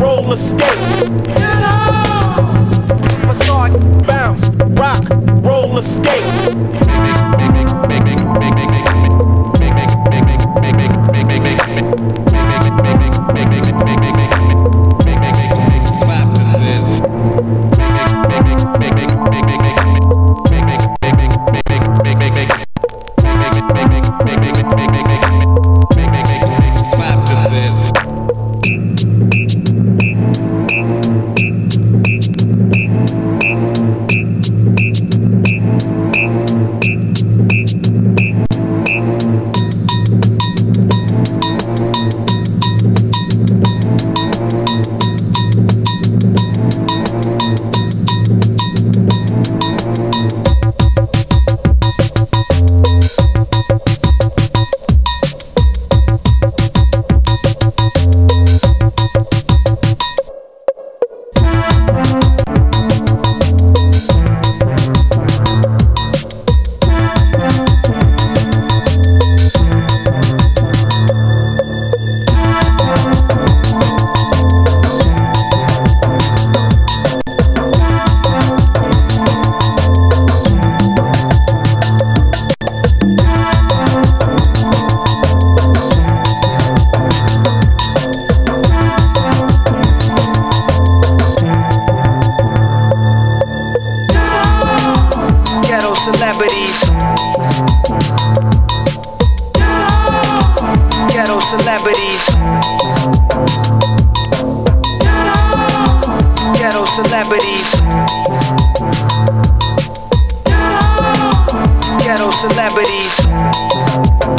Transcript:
Roller skate. Get on! Start, bounce, rock, roller skate. celebrities. Ghetto celebrities.